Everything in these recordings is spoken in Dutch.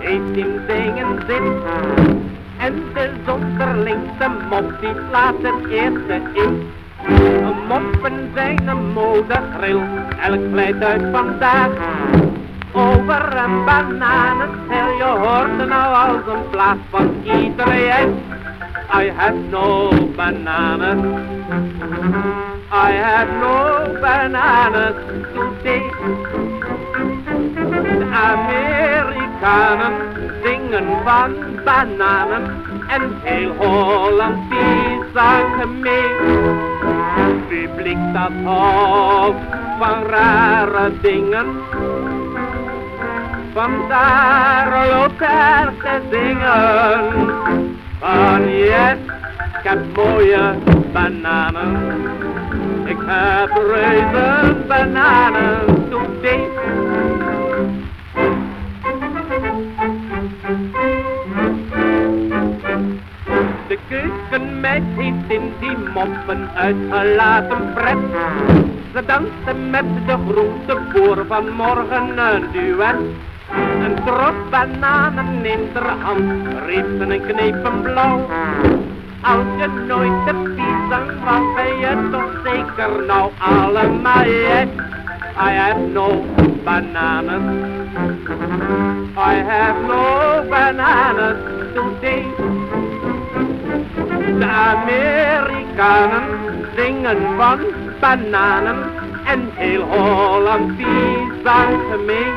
heeft in zingen zin. En de zonderlingste mop die slaat het eerste in. Moppen zijn een modegril, elk vlijt uit vandaag. Over een bananenschil, je hoort er nou als een plaats van iedereen. I have no bananas. I have no bananas today. Amerikanen zingen van bananen en heel Holland die zang mee. Publiek dat houdt van rare dingen. Vandaar loopt er te zingen. Van yes, ik heb mooie bananen. Ik heb reuze bananen keukenmeid heeft in die moppen uitgelaten pret. Ze danste met de groenteboer van morgen een duet. Een tros bananen in haar hand, riep ze een knepen blauw. Als je nooit de pisang was, ben je toch zeker nou allemaal yes. I have no bananas. I have no bananas today. De Amerikanen zingen van bananen en heel Holland die zang mee.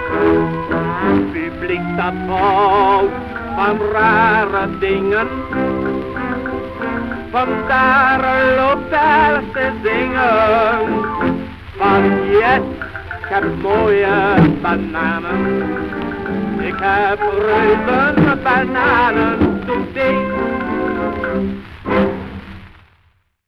Publiek dat houdt van rare dingen. Vandaar loopt er te zingen. Van yes, ik heb mooie bananen. Ik heb reuze bananen.